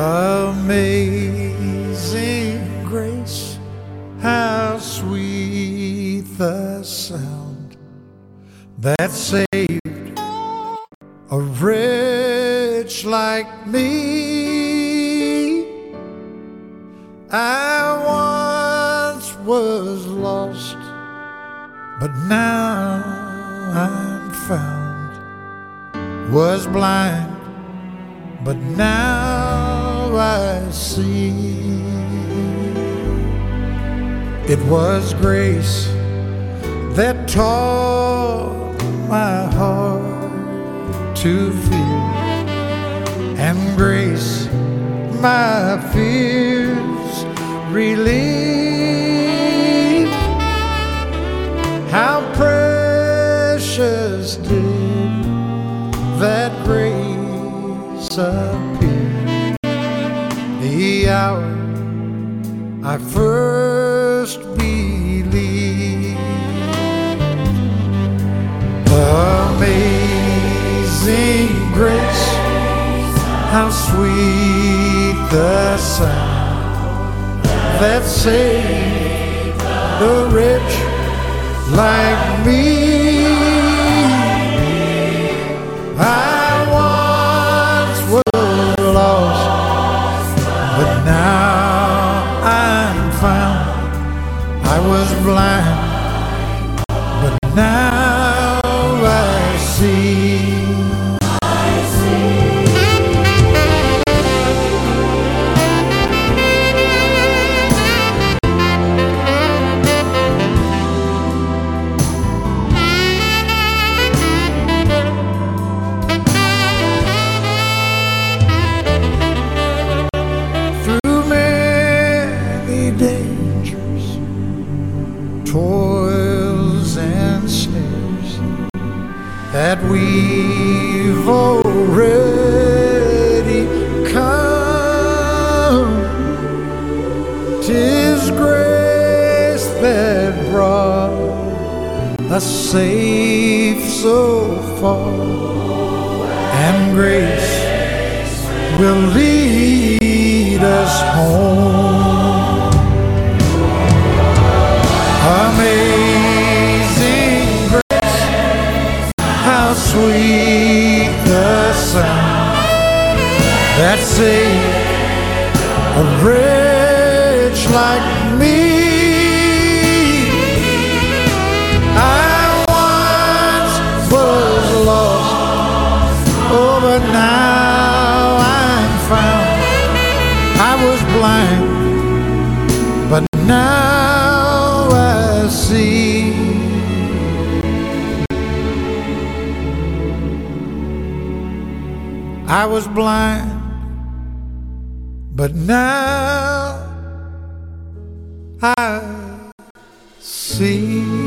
Amazing grace, how sweet the sound that saved a wretch like me. I once was lost, but now I'm found. Was blind, but now I see. It was grace that taught my heart to fear, and grace my fears relieve. How precious did that grace appear the hour I first believed. Amazing grace, how sweet the sound that saved the rich like me. Now I'm found. I was blind, but now that we've already come. Tis grace that brought us safe so far, and grace will lead saved a wretch like me. I once was lost, oh, but now I'm found. I was blind, but now I see. I was blind, but now I see.